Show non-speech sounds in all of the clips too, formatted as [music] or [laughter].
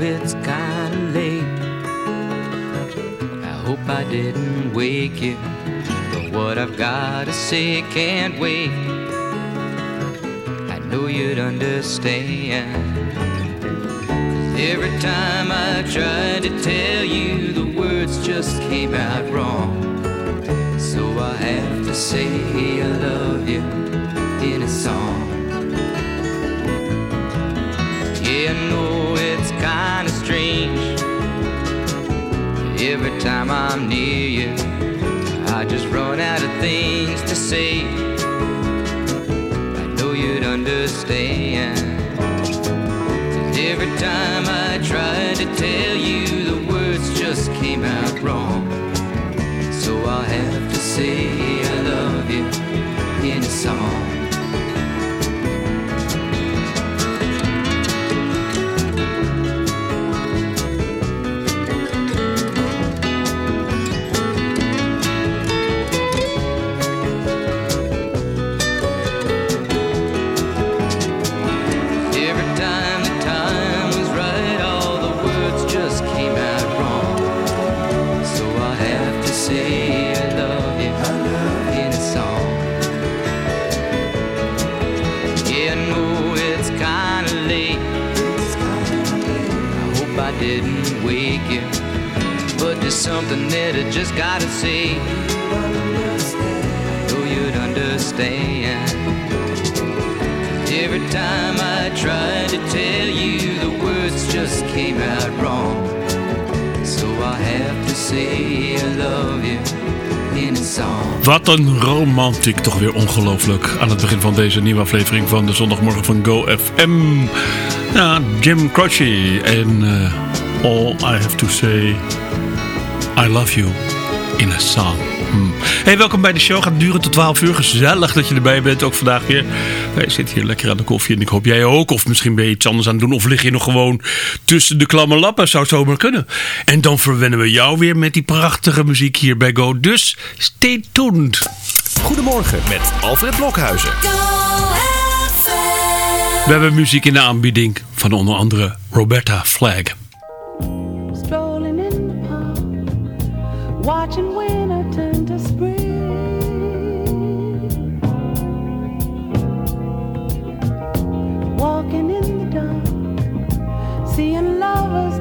It's kinda late. I hope I didn't wake you. But what I've gotta say can't wait. I know you'd understand. Every time I tried to tell you, the words just came out wrong. So I have to say I love you in a song. Every time I'm near you, I just run out of things to say. I know you'd understand. Every time I tried to tell you, the words just came out wrong. So I'll have to say I love you in a song. Something that I just gotta say. Know you'd understand. Every time I tried to tell you, the words just came out wrong. So I have to say I love you. Wat een romantiek, toch weer ongelooflijk. Aan het begin van deze nieuwe aflevering van de zondagmorgen van Go FM. Ja, Jim Croce en eh, All I Have To Say, I Love You in a Song. Hmm. Hey, welkom bij de show. Gaat duren tot 12 uur. Gezellig dat je erbij bent, ook vandaag weer. Wij zitten hier lekker aan de koffie en ik hoop jij ook. Of misschien ben je iets anders aan het doen. Of lig je nog gewoon tussen de klamme lappen. Zou zomaar kunnen. En dan verwennen we jou weer met die prachtige muziek hier bij Go. Dus stay tuned. Goedemorgen met Alfred Blokhuizen. We hebben muziek in de aanbieding van onder andere Roberta Flag. Watching winter turn to spring. Walking in the dark, seeing lovers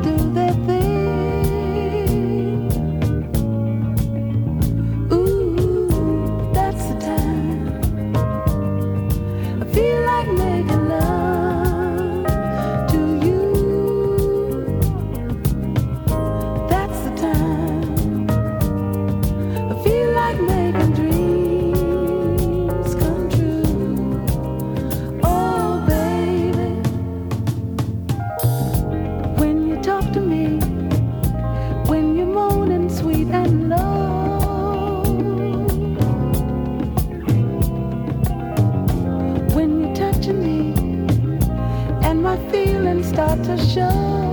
my feelings start to show.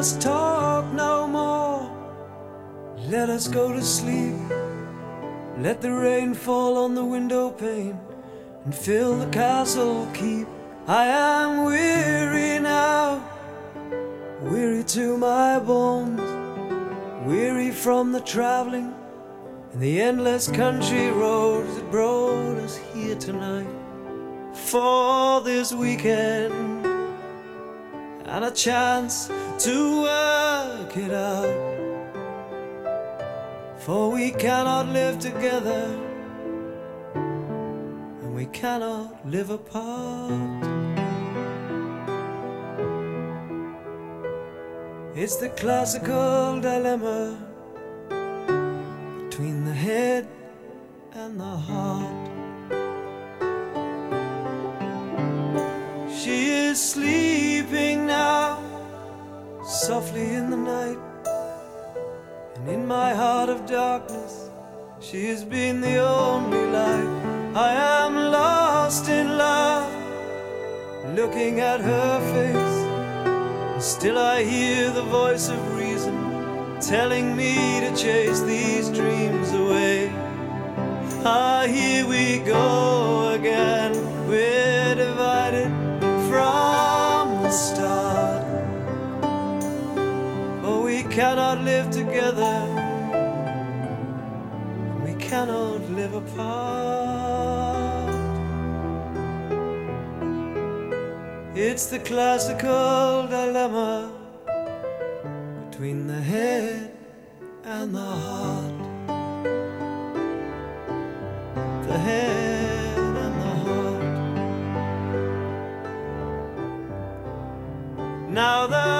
Us talk no more. Let us go to sleep. Let the rain fall on the window pane and fill the castle keep. I am weary now, weary to my bones, weary from the traveling and the endless country roads that brought us here tonight for this weekend and a chance to work it out. For we cannot live together and we cannot live apart. It's the classical dilemma between the head and the heart. She is sleeping now, softly in the night. And in my heart of darkness, she has been the only light. I am lost in love, looking at her face. And still I hear the voice of reason telling me to chase these dreams away. Ah, here we go again. We're divided from the start. Cannot live together. We cannot live apart. It's the classical dilemma between the head and the heart. The head and the heart. Now the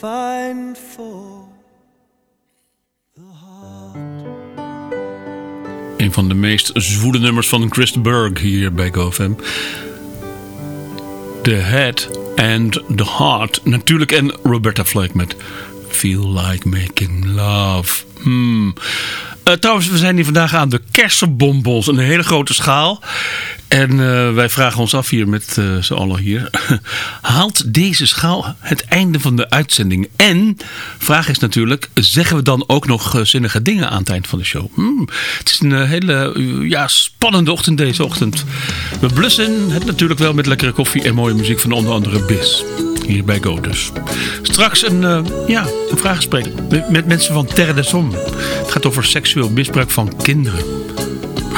Find for the heart. Een van de meest zwoele nummers van Chris Berg hier bij GoFam. The Head and the Heart. Natuurlijk en Roberta Flack met Feel Like Making Love. Hmm. Eh, trouwens, we zijn hier vandaag aan de kersenbonbons. Een hele grote schaal. En eh, wij vragen ons af hier met uh, z'n allen hier. [laughs] Haalt deze schaal het einde van de uitzending? En, vraag is natuurlijk, zeggen we dan ook nog uh, zinnige dingen aan het eind van de show? Hmm. Het is een hele ja, spannende ochtend deze ochtend. We blussen het natuurlijk wel met lekkere koffie en mooie muziek van onder andere Bis. Hier bij Go dus. Straks een, ja, een vraaggesprek met, met mensen van Terre des Hommes. Het gaat over seksueel misbruik van kinderen.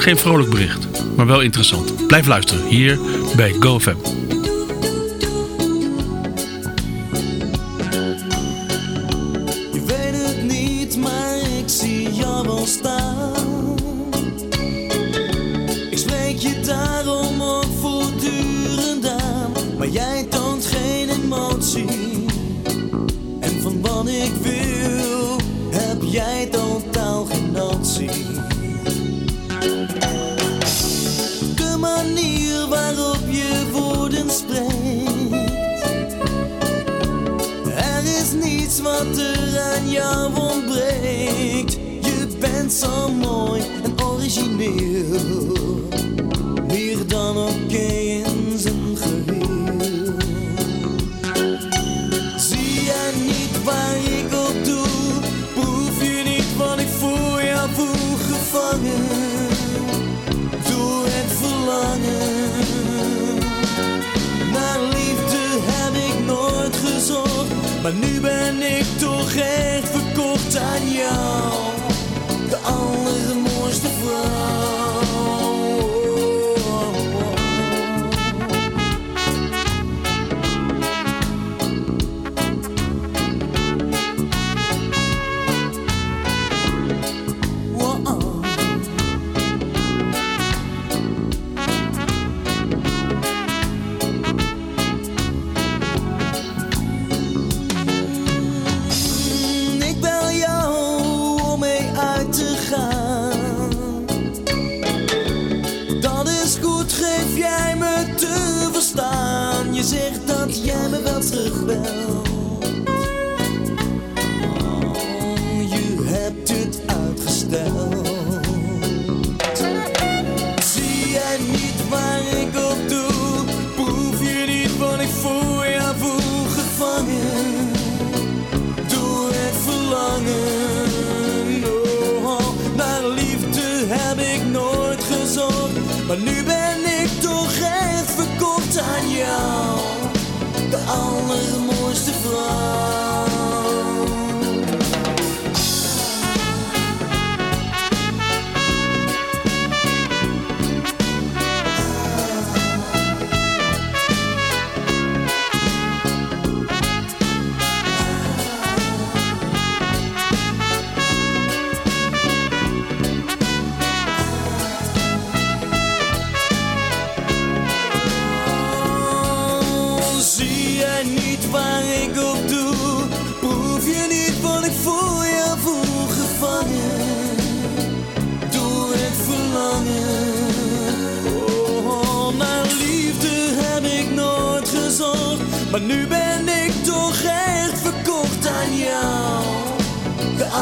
Geen vrolijk bericht, maar wel interessant. Blijf luisteren hier bij GoFam. zo mooi en origineel. Meer dan oké in zijn geheel. Zie je niet waar ik op doe? Proef je niet wat ik voor jou voel gevangen? Door het verlangen. Naar liefde heb ik nooit gezocht, maar nu ben ik.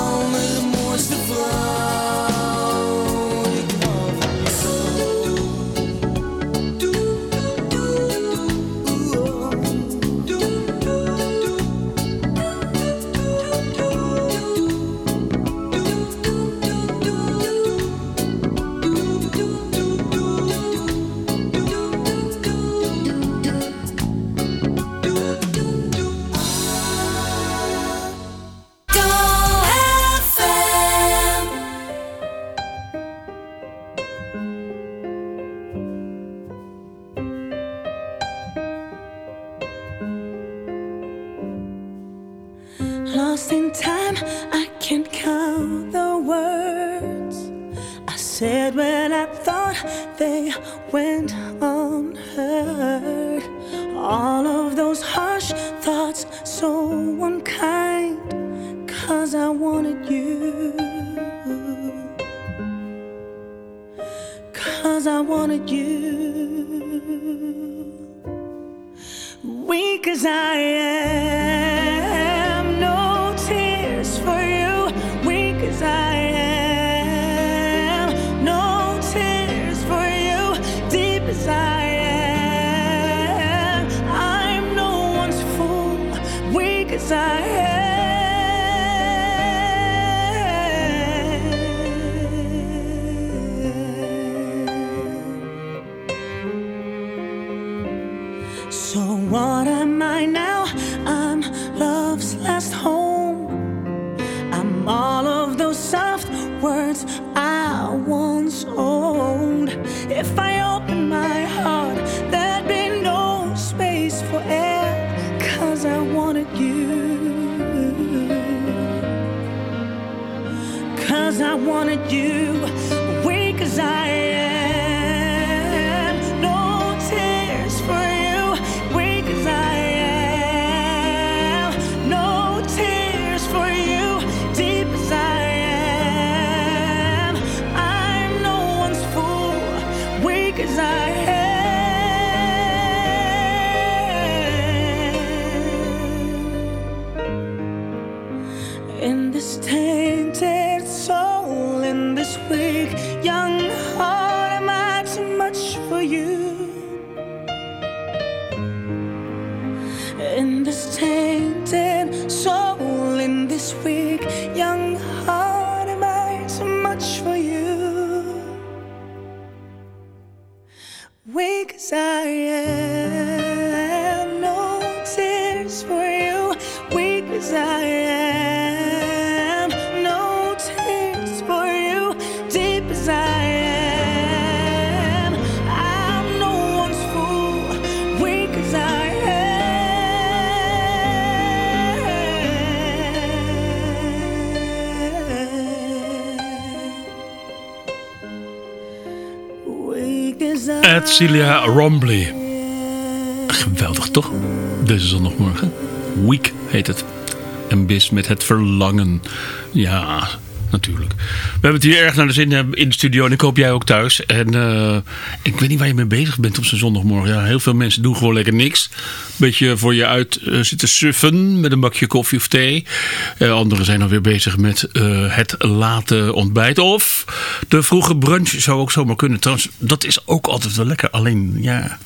down with the moisture. So what am I now? I'm love's last home. I'm all of those soft words I once owned. If I open my heart, there'd be no space for air, cause I wanted you. Cause I wanted you. Celia Rombley. Geweldig toch? Deze zondagmorgen. Week heet het. En bis met het verlangen. Ja, natuurlijk. We hebben het hier erg naar de zin eh, in de studio. En ik hoop jij ook thuis. En eh, ik weet niet waar je mee bezig bent op zo'n zondagmorgen. Ja, heel veel mensen doen gewoon lekker niks. Beetje voor je uit eh, zitten suffen met een bakje koffie of thee. Eh, anderen zijn alweer bezig met het late ontbijt. Of de vroege brunch zou ook zomaar kunnen. Trouwens, dat is ook altijd wel lekker. Alleen, ja,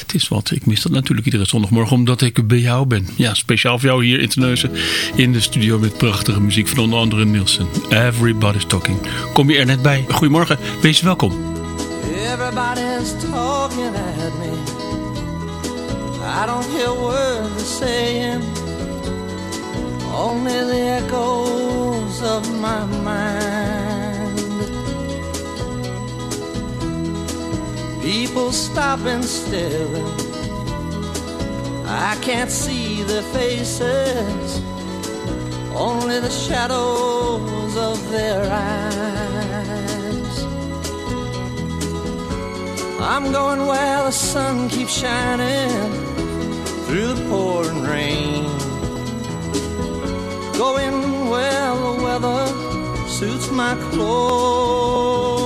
het is wat. Ik mis dat natuurlijk iedere zondagmorgen omdat ik bij jou ben. Ja, speciaal voor jou hier in Terneuzen in de studio met prachtige muziek van onder andere Nielsen. Everybody's Talking. Kom je er net bij? Goedemorgen, wees welkom. Everybody's talking at me. I don't hear words saying, only the echoes of my mind. People stop and staring. I can't see their faces, only the shadows of their eyes. I'm going where the sun keeps shining through the pouring rain. Going where the weather suits my clothes.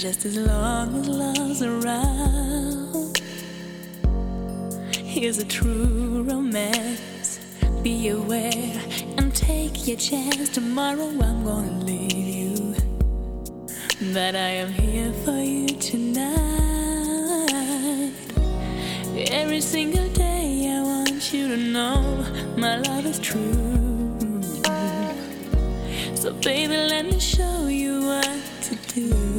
Just as long as love's around. Here's a true romance. Be aware and take your chance. Tomorrow I'm gonna leave you. But I am here for you tonight. Every single day I want you to know my love is true. So baby, let me show you what to do.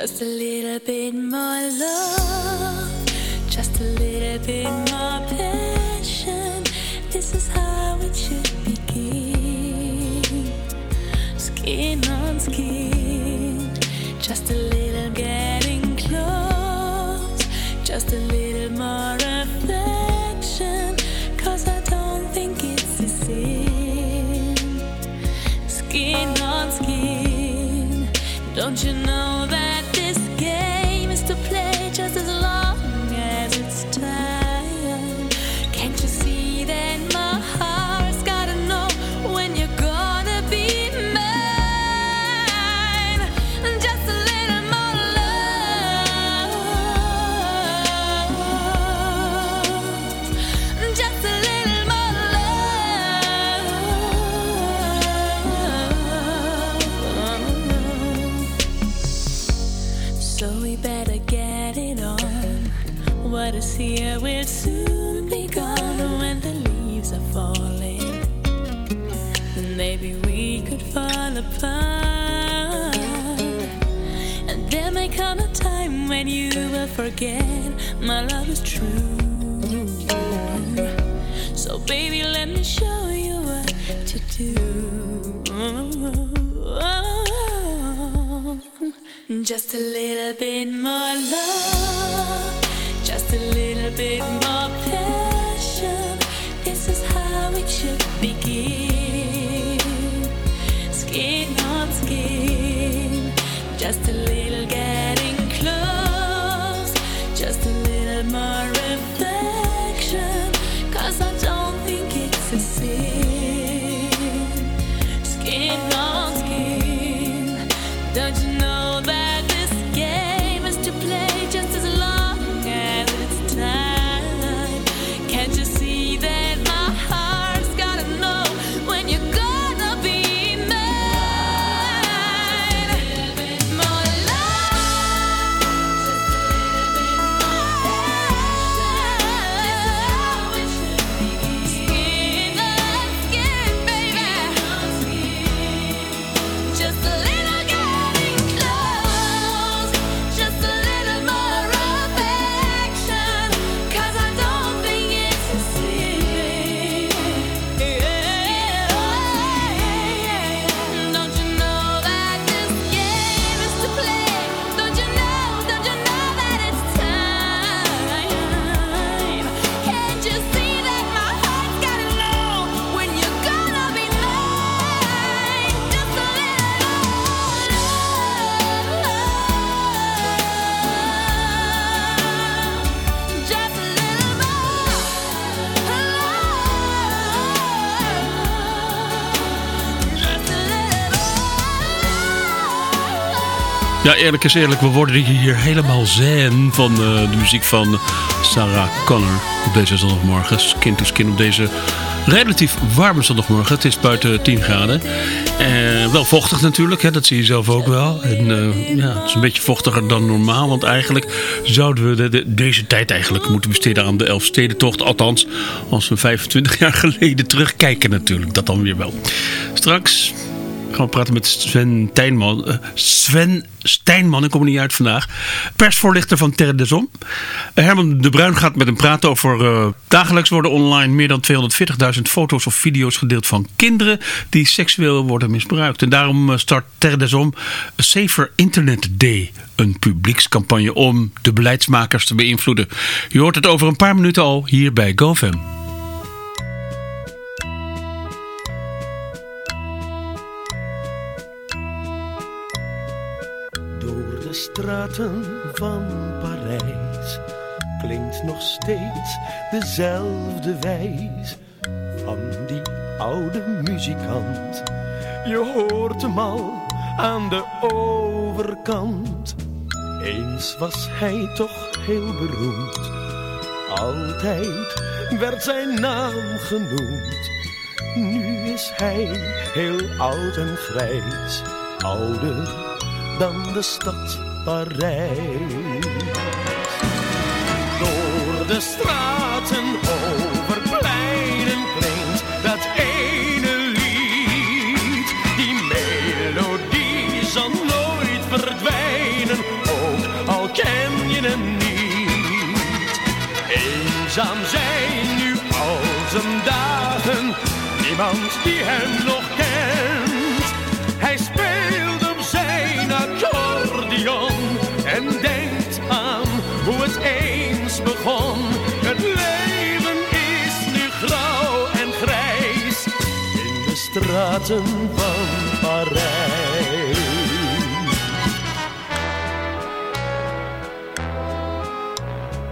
Just a little bit more love, just a little bit more passion. This is how it should begin. Skin on skin, just a little getting close. Just a little when you will forget my love is true. So, baby, let me show you what to do. Just a little bit more love, just a little bit more passion. This is how it should begin. Skin on skin, just a Ja, eerlijk is eerlijk, we worden hier helemaal zen van eh, de muziek van Sarah Connor op deze zondagmorgen. Skin to skin op deze relatief warme zondagmorgen. Het is buiten 10 graden. Eh, wel vochtig natuurlijk, hè, dat zie je zelf ook wel. En eh, ja, het is een beetje vochtiger dan normaal. Want eigenlijk zouden we de, de- deze tijd eigenlijk moeten besteden aan de Elfstedentocht. Althans, als we 25 jaar geleden terugkijken natuurlijk. Dat dan weer wel. Straks gaan praten met Sven Tijnman. eh, Sven Stijnman, ik kom er niet uit vandaag. Persvoorlichter van Terre des Hommes. Eh, Herman de Bruin gaat met hem praten over... eh, dagelijks worden online meer dan 240.000 foto's of video's gedeeld van kinderen... die seksueel worden misbruikt. En daarom start Terre des Hommes Safer Internet Day. Een publiekscampagne om de beleidsmakers te beïnvloeden. Je hoort het over een paar minuten al hier bij GoFam. Straten van Parijs klinkt nog steeds dezelfde wijs van die oude muzikant. Je hoort hem al aan de overkant. Eens was hij toch heel beroemd. Altijd werd zijn naam genoemd. Nu is hij heel oud en grijs. Ouder dan de stad Door de straten over pleinen klinkt dat ene lied. Die melodie zal nooit verdwijnen, ook al ken je hem niet. Eenzaam zijn nu al zijn dagen, niemand die hem nog begon. Het leven is nu grauw en grijs in de straten van Parijs.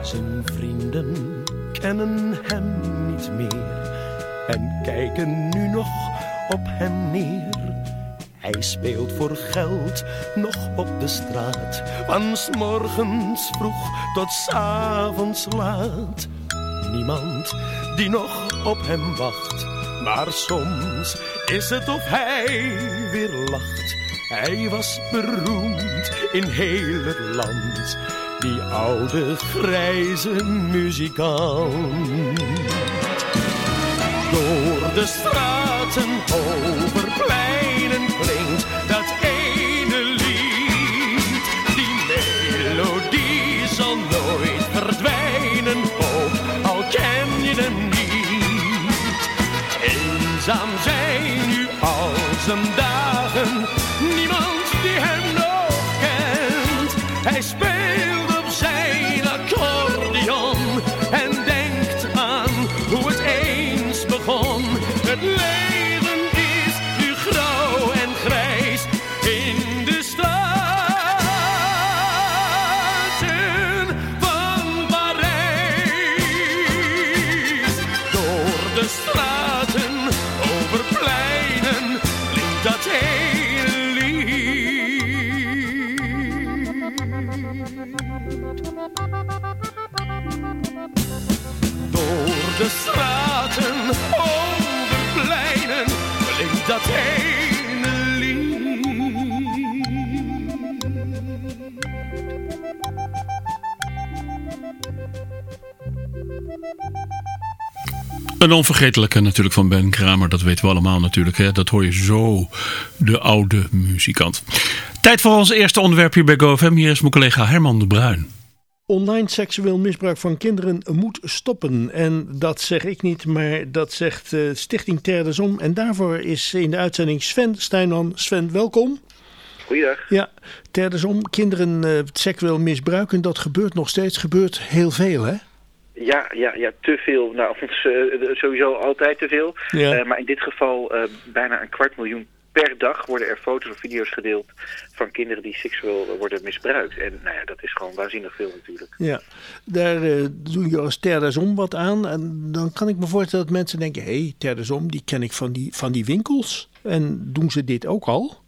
Zijn vrienden kennen hem niet meer en kijken nu nog op hem neer hij speelt voor geld nog op de straat, van 's morgens vroeg tot 's avonds laat. Niemand die nog op hem wacht, maar soms is het of hij weer lacht. Hij was beroemd in heel het land, die oude grijze muzikant. Door de straten over Door de straten, over pleinen, klinkt dat hele Een onvergetelijke natuurlijk van Ben Kramer, dat weten we allemaal natuurlijk. Hè? Dat hoor je zo, de oude muzikant. Tijd voor ons eerste onderwerp hier bij GoFM. Hier is mijn collega Herman de Bruin. Online seksueel misbruik van kinderen moet stoppen. En dat zeg ik niet, maar dat zegt eh, Stichting Terdesom. En daarvoor is in de uitzending Sven Stijnman. Sven, welkom. Goeiedag. Ja, Terdesom, kinderen eh, seksueel misbruiken, dat gebeurt nog steeds. Gebeurt heel veel, hè? Ja, ja, ja, te veel. Nou, [laughs] eh, sowieso altijd te veel. Ja. Eh, maar in dit geval eh, bijna een kwart miljoen per dag worden er foto's of video's gedeeld van kinderen die seksueel worden misbruikt. En nou ja, dat is gewoon waanzinnig veel natuurlijk. Ja, daar eh, doe je als Terdesom wat aan. En dan kan ik me voorstellen dat mensen denken... hé, hey, Terdesom, die ken ik van die, van die winkels. En doen ze dit ook al?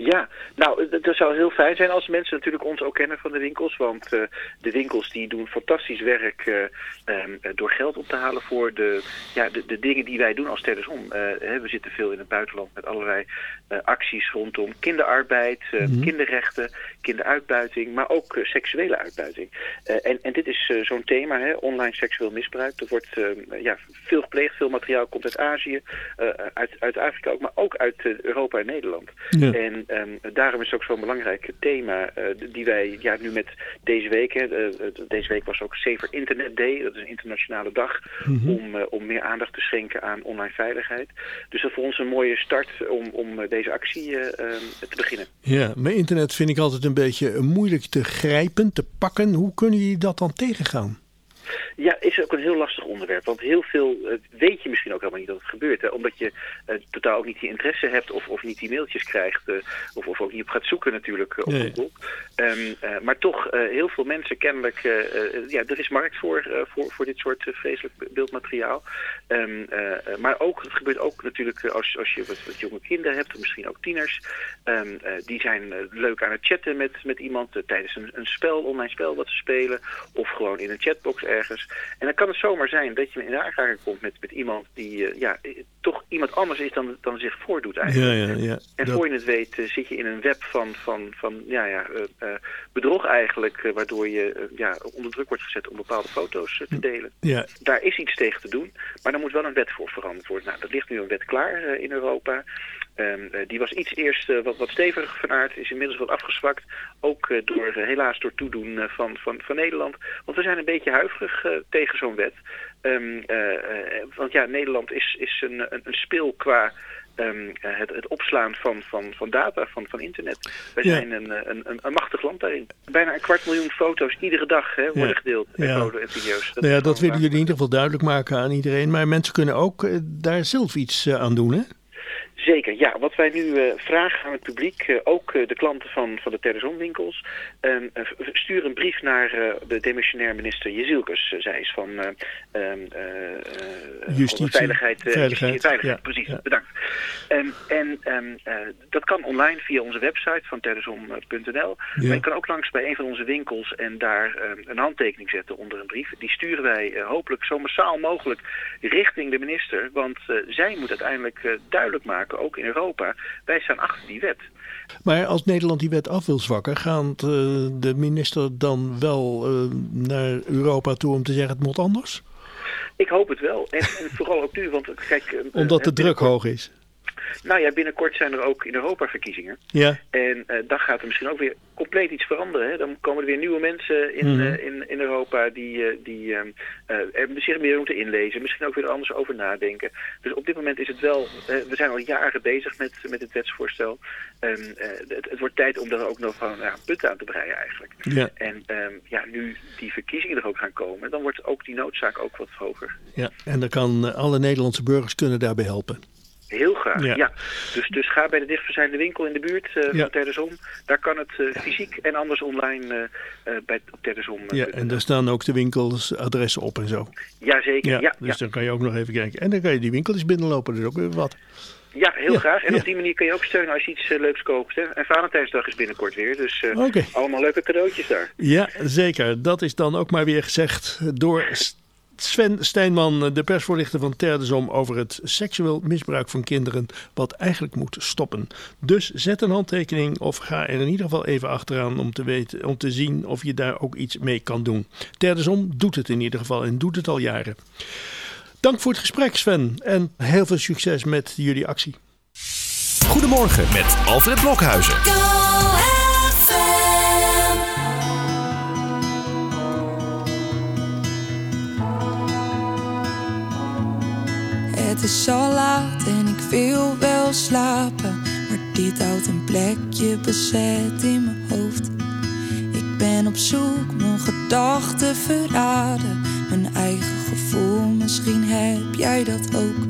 Ja, nou, het het zou heel fijn zijn als mensen natuurlijk ons ook kennen van de winkels. Want eh, de winkels die doen fantastisch werk eh, ehm, eh, door geld op te halen voor de, ja, de, de dingen die wij doen als Terdesom. Eh, hè, we zitten veel in het buitenland met allerlei eh, acties rondom kinderarbeid, eh, kinderrechten, kinderuitbuiting, maar ook eh, seksuele uitbuiting. Eh, en, en dit is eh, zo'n thema, hè, online seksueel misbruik. Er wordt ja, veel gepleegd, veel materiaal komt uit Azië, uit, uit Afrika ook, maar ook uit Europa en Nederland. Ja. En ehm, daarom is het ook zo'n belangrijk thema die wij ja, nu met deze week, hè, deze week was ook Safer Internet Day, dat is een internationale dag om, eh, om meer aandacht te schenken aan online veiligheid. Dus dat is voor ons een mooie start om, om deze actie eh, ehm, te beginnen. Ja, maar internet vind ik altijd een beetje moeilijk te grijpen, te pakken. Hoe kunnen jullie dat dan tegengaan? Ja, is ook een heel lastig onderwerp. Want heel veel eh, weet je misschien ook helemaal niet dat het gebeurt. Hè? Omdat je eh, totaal ook niet die interesse hebt of, of niet die mailtjes krijgt. eh, of, of ook niet op gaat zoeken natuurlijk op Nee. Google. Ehm, eh, maar toch, heel veel mensen kennelijk... ja, er is markt voor, voor, voor dit soort vreselijk beeldmateriaal. Ehm, eh, eh, maar ook, het gebeurt ook natuurlijk als, als je wat, wat jonge kinderen hebt, of misschien ook tieners. Ehm, eh, die zijn leuk aan het chatten met, met iemand tijdens een, een spel, online spel wat ze spelen. Of gewoon in een chatbox ergens. En dan kan het zomaar zijn dat je in aanraking komt met, met iemand die eh, ja, eh, toch iemand anders is dan, dan zich voordoet eigenlijk. Ja, ja, ja. En Dat- voor je het weet eh, zit je in een web van, van, van ja, ja, bedrog eigenlijk, waardoor je ja, onder druk wordt gezet om bepaalde foto's te delen. Ja, Daar is iets tegen te doen, maar daar moet wel een wet voor veranderd worden. Nou, er ligt nu een wet klaar in Europa. Ehm, eh, die was iets eerst eh, wat, wat steviger van aard, is inmiddels wat afgezwakt. Ook eh, door, helaas door toedoen van, van, van Nederland. Want we zijn een beetje huiverig tegen zo'n wet. Ehm, eh, eh, want ja, Nederland is, is een, een, een speel qua ehm, eh, het, het opslaan van, van, van data, van, van internet. Wij Ja. zijn een, een, een, machtig land daarin. Bijna een kwart miljoen foto's iedere dag hè, worden Ja. gedeeld. Ja. en video's. nou ja, dat willen jullie in ieder geval duidelijk maken aan iedereen. Maar mensen kunnen ook daar zelf iets aan doen, hè? Zeker, ja. Wat wij nu eh, vragen aan het publiek, eh, ook eh, de klanten van, van de Terrazon-winkels, ehm, eh, stuur een brief naar de demissionair minister Jezilkes. Eh, zij is van eh, ehm, eh, eh, Justitie, Veiligheid. veiligheid, Veiligheid, ja, precies. ja. Bedankt. Ehm, en ehm, dat kan online via onze website van terrazon.nl. Ja. Maar je kan ook langs bij een van onze winkels en daar ehm, een handtekening zetten onder een brief. Die sturen wij hopelijk zo massaal mogelijk richting de minister. Want zij moet uiteindelijk duidelijk maken, ook in Europa, wij staan achter die wet. Maar als Nederland die wet af wil zwakken, gaat eh, de minister dan wel eh, naar Europa toe om te zeggen het moet anders? Ik hoop het wel. En, en vooral ook nu, want kijk... eh, Omdat de druk hoog is. Nou ja, binnenkort zijn er ook in Europa verkiezingen. Ja, En eh, dan gaat er misschien ook weer compleet iets veranderen. Hè? Dan komen er weer nieuwe mensen in, Mhm. eh, in, in Europa die, eh, die ehm, eh, er zich meer moeten inlezen. Misschien ook weer er anders over nadenken. Dus op dit moment is het wel... we zijn al jaren bezig met, met het wetsvoorstel. Eh, het, het wordt tijd om er ook nog gewoon ja, punten aan te breien eigenlijk. ja, En ehm, ja, nu die verkiezingen er ook gaan komen, dan wordt ook die noodzaak ook wat hoger. ja. En dan kan alle Nederlandse burgers kunnen daarbij helpen. Heel graag, Ja. ja. Dus, dus ga bij de dichtstbijzijnde winkel in de buurt eh Ja. van Terdesom. Daar kan het eh, fysiek en anders online eh, bij op Ja, en daar staan ook de winkelsadressen op en zo. Jazeker, Ja, ja. Ja, dus dan kan je ook nog even kijken. En dan kan je die winkel eens binnenlopen, dat is ook weer wat. ja heel Ja, graag. En ja. op die manier kun je ook steunen als je iets leuks koopt. Hè. En Valentijnsdag is binnenkort weer, dus allemaal leuke cadeautjes daar. Ja, zeker. Dat is dan ook maar weer gezegd door Sven Stijnman, de persvoorlichter van Terdesom, over het seksueel misbruik van kinderen, wat eigenlijk moet stoppen. Dus zet een handtekening of ga er in ieder geval even achteraan om te, weten, om te zien of je daar ook iets mee kan doen. Terdesom doet het in ieder geval en doet het al jaren. Dank voor het gesprek Sven en heel veel succes met jullie actie. Goedemorgen met Alfred Blokhuizen. Het is al laat en ik wil wel slapen. Maar dit houdt een plekje bezet in mijn hoofd. Ik ben op zoek, mijn gedachten verraden. Mijn eigen gevoel, misschien heb jij dat ook.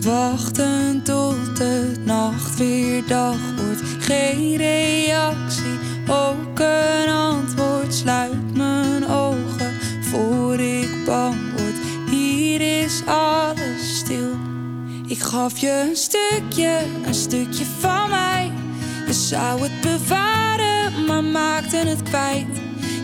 Wachten tot de nacht weer dag wordt. Geen reactie, ook een antwoord. Sluit mijn ogen voor ik bang word. Hier is alles. Ik gaf je een stukje, een stukje van mij. Je zou het bewaren, maar maakte het kwijt.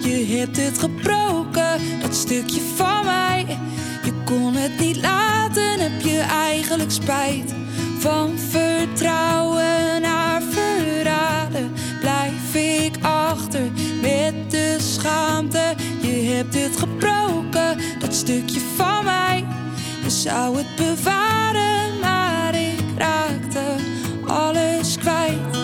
Je hebt het gebroken, dat stukje van mij. Je kon het niet laten, heb je eigenlijk spijt. Van vertrouwen naar verraden blijf ik achter met de schaamte. Je hebt het gebroken, dat stukje van mij. Zou het bewaren, maar ik raakte alles kwijt.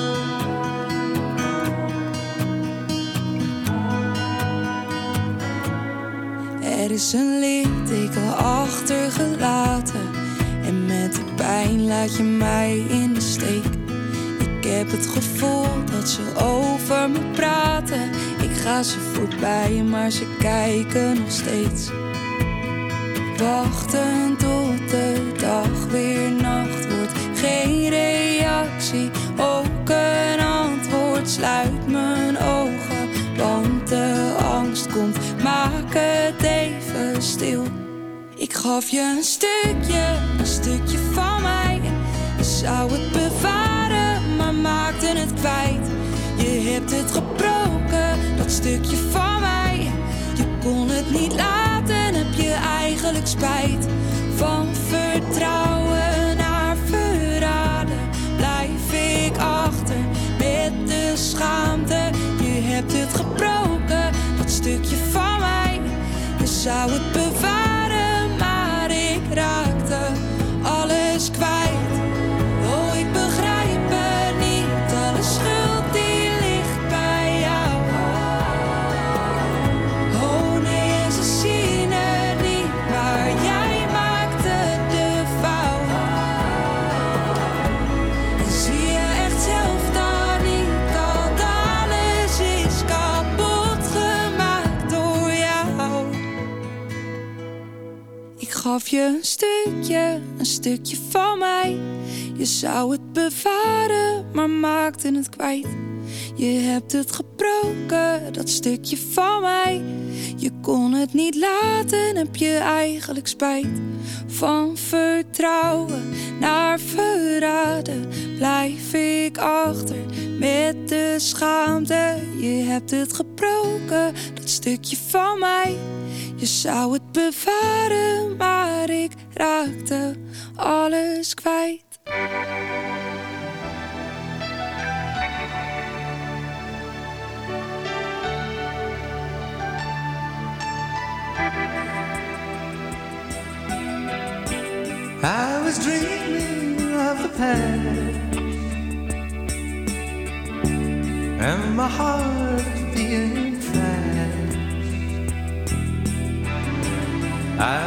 Er is een litteken achtergelaten. En met de pijn laat je mij in de steek. Ik heb het gevoel dat ze over me praten. Ik ga ze voorbij, maar ze kijken nog steeds. Wachten tot de dag weer nacht wordt. Geen reactie, ook een antwoord. Sluit mijn ogen, want de angst komt. Maak het even stil. Ik gaf je een stukje, een stukje van mij. Je zou het bewaren, maar maakte het kwijt. Je hebt het gebroken, dat stukje van mij. Je kon het niet laten, spijt. Van vertrouwen naar verraden blijf ik achter met de schaamte. Je hebt het gebroken, dat stukje van mij. Je zou het bewaren, je een stukje, een stukje van mij. Je zou het bewaren, maar maakte het kwijt. Je hebt het gebroken, dat stukje van mij. Je kon het niet laten, heb je eigenlijk spijt. Van vertrouwen naar verraden blijf ik achter met de schaamte. Je hebt het gebroken, dat stukje van mij. Je zou het bewaren, maar ik raakte alles kwijt. I was dreaming of the past And my heart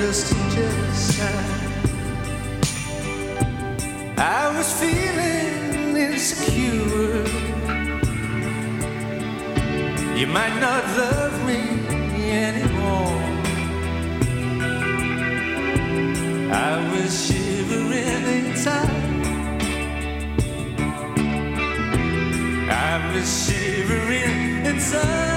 just a guy. I was feeling insecure. You might not love me anymore. I was shivering inside. I was shivering inside.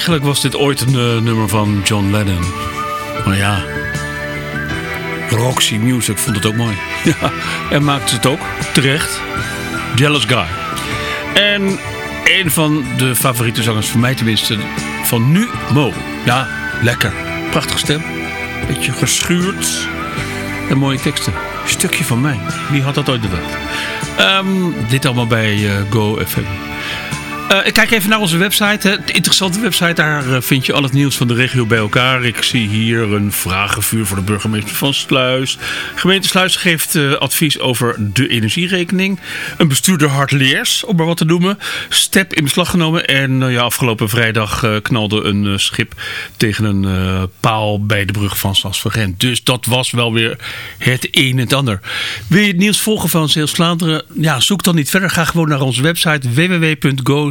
Eigenlijk was dit ooit een eh, nummer van John Lennon. Maar ja, Roxy Music vond het ook mooi. [laughs] Ja, en maakte het ook terecht. Jealous Guy. En een van de favoriete zangers van mij tenminste, van nu, Mo. Ja, lekker. Prachtige stem. Beetje geschuurd. En mooie teksten. Stukje van mij. Wie had dat ooit bedacht? Ehm, dit allemaal bij eh, Go FM. Uh, ik kijk even naar onze website. De interessante website, daar uh, vind je al het nieuws van de regio bij elkaar. Ik zie hier een vragenvuur voor de burgemeester van Sluis. Gemeente Sluis geeft uh, advies over de energierekening. Een bestuurder hardleers, om maar wat te noemen. Step in beslag genomen. En ja, afgelopen vrijdag knalde een schip tegen een paal bij de brug van Stadsvergent. Dus dat was wel weer het een en het ander. Wil je het nieuws volgen van Zeeuws-Vlaanderen? Ja, zoek dan niet verder. Ga gewoon naar onze website www.go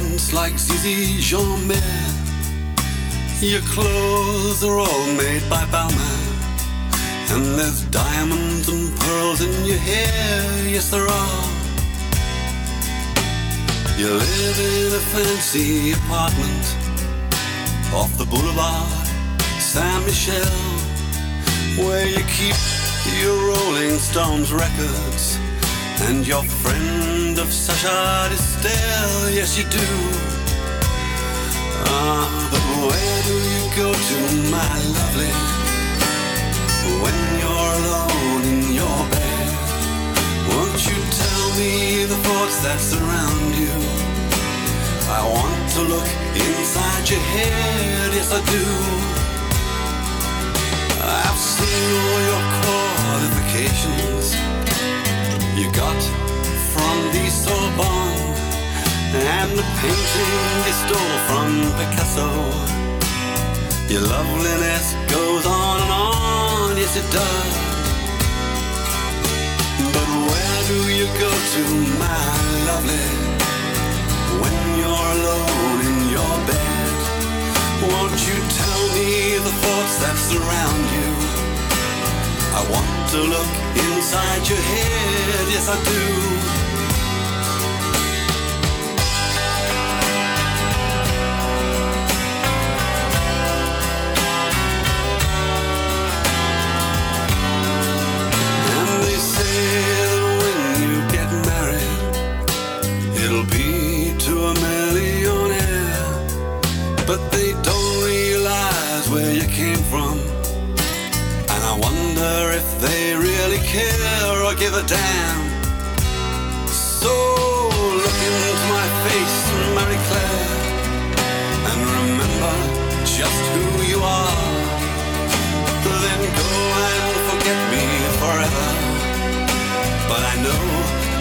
like Zizi Jeanmaire. Your clothes are all made by Balmain. And there's diamonds and pearls in your hair, yes there are. You live in a fancy apartment off the boulevard Saint Michel, where you keep your Rolling Stones records and your friend of Sacha Distel, yes you do. Ah, but where do you go to, my lovely, when you're alone in your bed? Won't you tell me the thoughts that surround you? I want to look inside your head, yes I do. I've seen all your qualifications you got from the Sorbonne and the painting you stole from Picasso. Your loveliness goes on and on, yes it does. But where do you go to, my lovely, when you're alone in your bed? Won't you tell me the thoughts that surround you? I want to look inside your head, yes I do. A damn. So look into my face, Mary Claire, and remember just who you are. Then go and forget me forever. But I know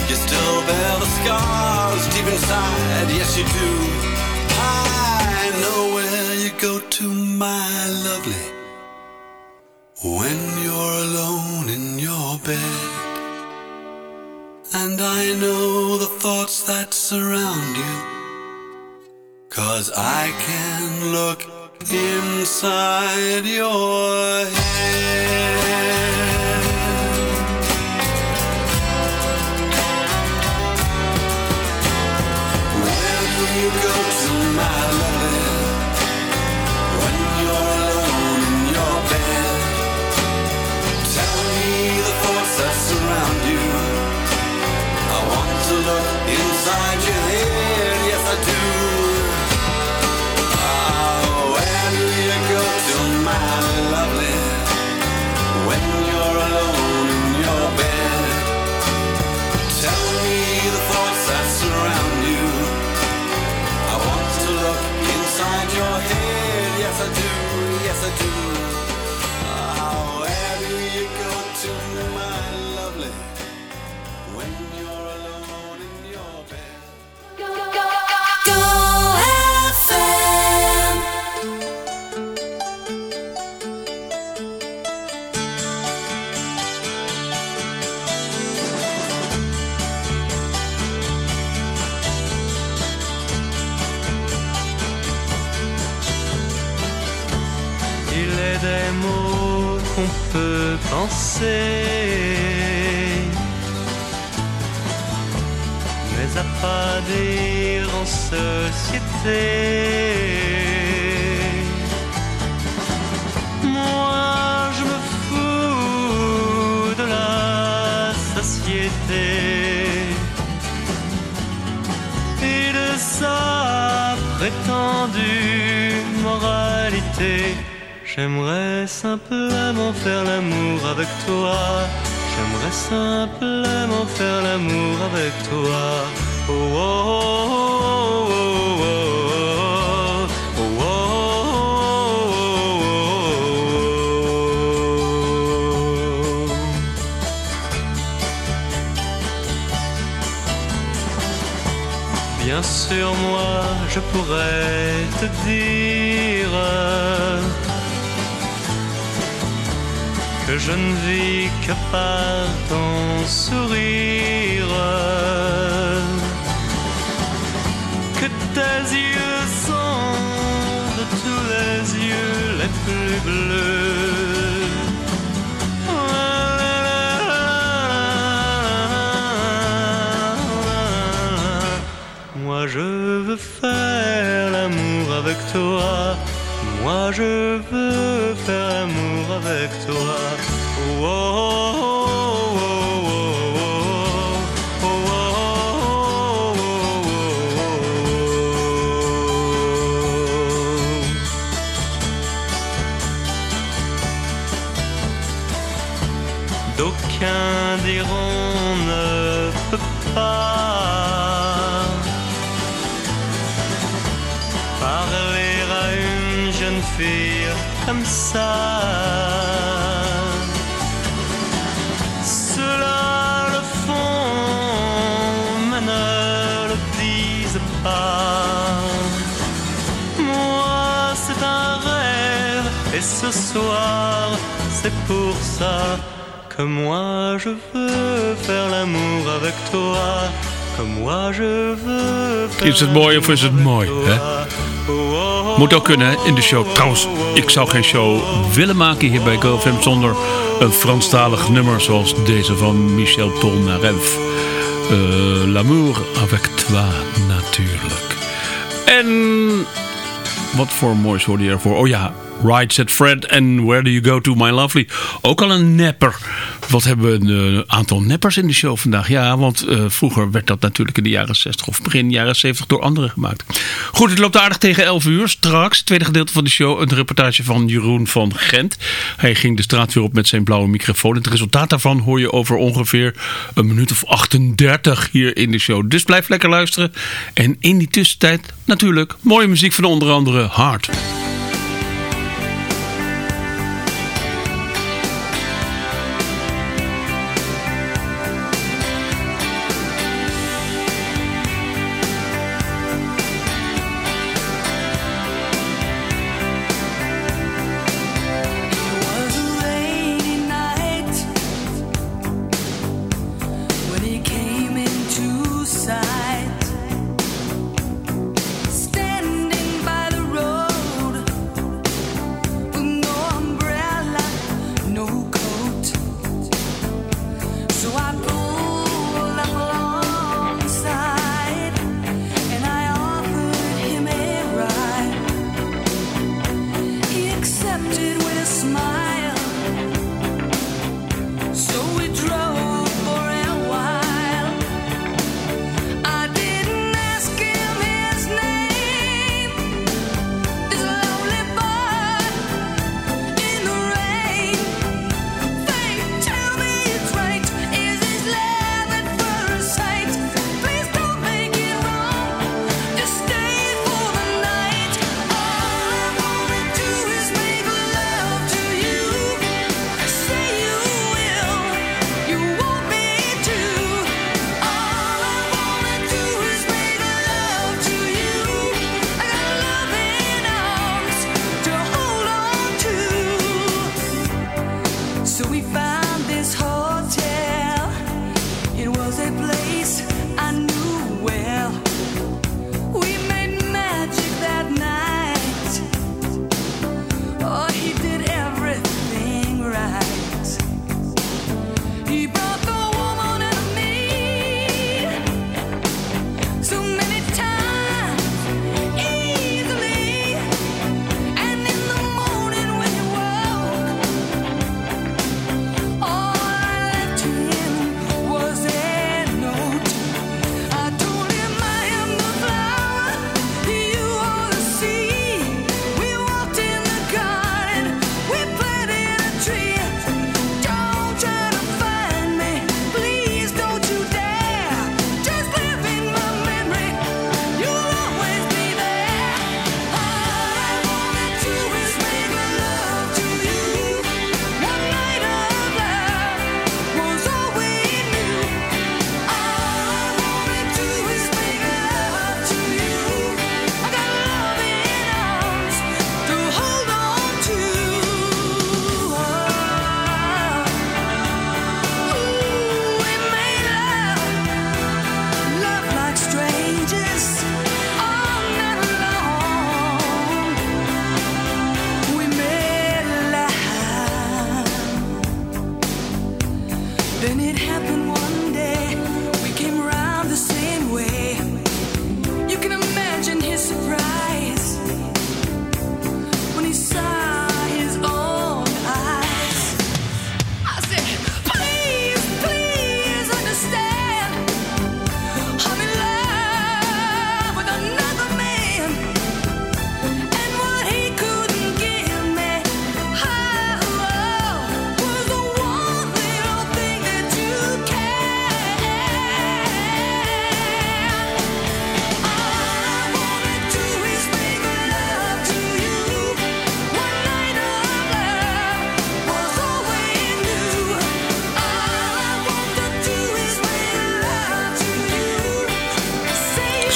you still bear the scars deep inside, yes you do. I know where you go to, my lovely. When you're alone in your bed, and I know the thoughts that surround you, cause I can look inside your head. Where do you go to, my lovely, do. Mais à pas dire en société. Moi je me fous de la société et de sa prétendue moralité. J'aimerais simplement faire l'amour avec toi. J'aimerais simplement faire l'amour avec toi. Oh, oh, oh, oh, oh, oh, oh, oh. Bien sûr, moi, je pourrais te dire que je ne vis que par ton sourire, que tes yeux sont de tous les yeux les plus bleus. Moi je veux faire l'amour avec toi. Moi je veux l'amour avec toi. Oh, oh, oh, oh, oh, oh, oh, oh. Ne peut pas parler à une jeune fille comme ça. Ce soir, c'est pour ça que moi je veux faire l'amour avec toi. Que moi je veux faire Is het mooi of is het mooi? Hè? Moet ook kunnen hè, in de show. Trouwens, ik zou geen show willen maken hier bij GoFM zonder een Franstalig nummer zoals deze van Michel Polnareff. Eh, L'amour avec toi natuurlijk. En wat voor moois hoorde je ervoor? Oh ja, Right Said Fred en Where Do You Go To My Lovely. Ook al een nepper. Wat hebben we een eh, aantal neppers in de show vandaag? Ja, want eh, vroeger werd dat natuurlijk in de jaren 60 of begin jaren 70 door anderen gemaakt. Goed, het loopt aardig tegen 11 uur. Straks, tweede gedeelte van de show, een reportage van Jeroen van Gent. Hij ging de straat weer op met zijn blauwe microfoon. Het resultaat daarvan hoor je over ongeveer een minuut of 38 hier in de show. Dus blijf lekker luisteren. En in die tussentijd natuurlijk mooie muziek van onder andere Hard.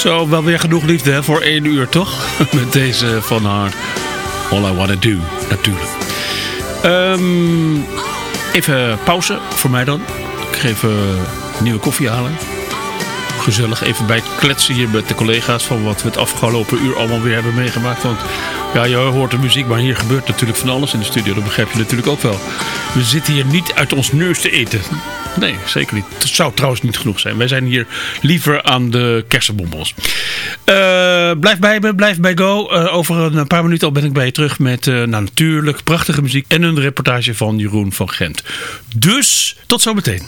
Zo, wel weer genoeg liefde hè, voor één uur, toch? [laughs] Met deze van haar All I Wanna Do, natuurlijk. Ehm, even pauze voor mij dan. Ik ga even nieuwe koffie halen. Gezellig even bij kletsen hier met de collega's van wat we het afgelopen uur allemaal weer hebben meegemaakt. Want ja, je hoort de muziek, maar hier gebeurt natuurlijk van alles in de studio. Dat begrijp je natuurlijk ook wel. We zitten hier niet uit ons neus te eten. Nee, zeker niet. Dat zou trouwens niet genoeg zijn. Wij zijn hier liever aan de kersenbonbons. Eh, blijf bij me, blijf bij Go. Eh, over een paar minuten al ben ik bij je terug met eh, nou, natuurlijk prachtige muziek en een reportage van Jeroen van Gent. Dus tot zometeen.